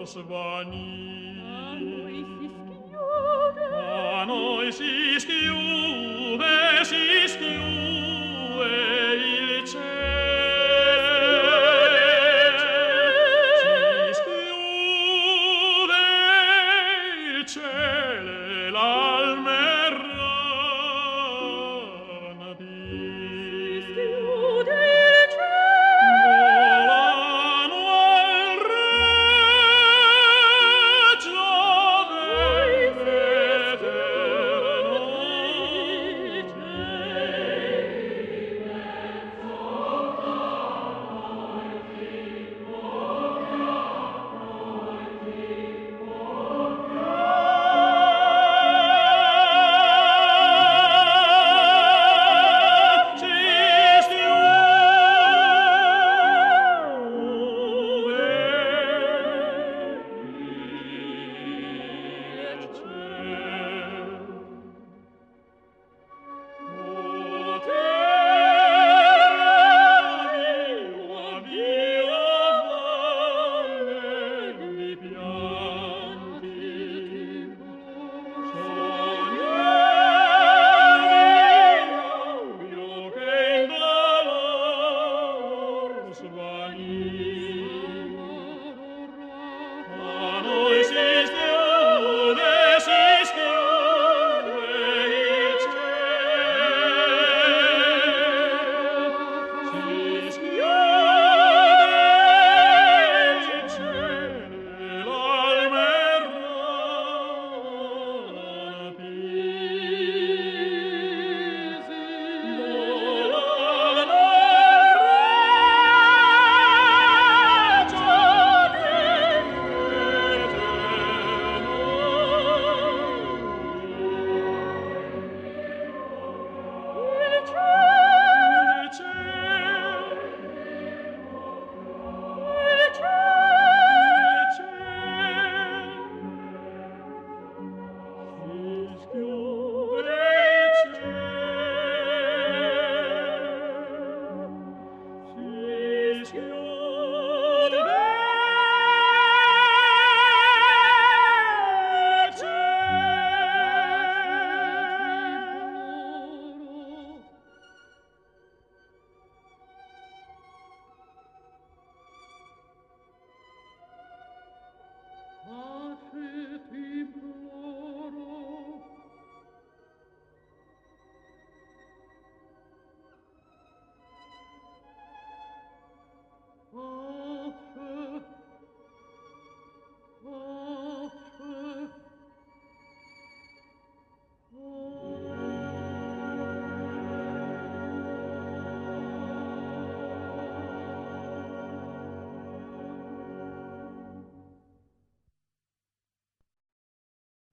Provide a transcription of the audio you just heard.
nostros vani. A noi si schiude, a noi si schiude, Lord.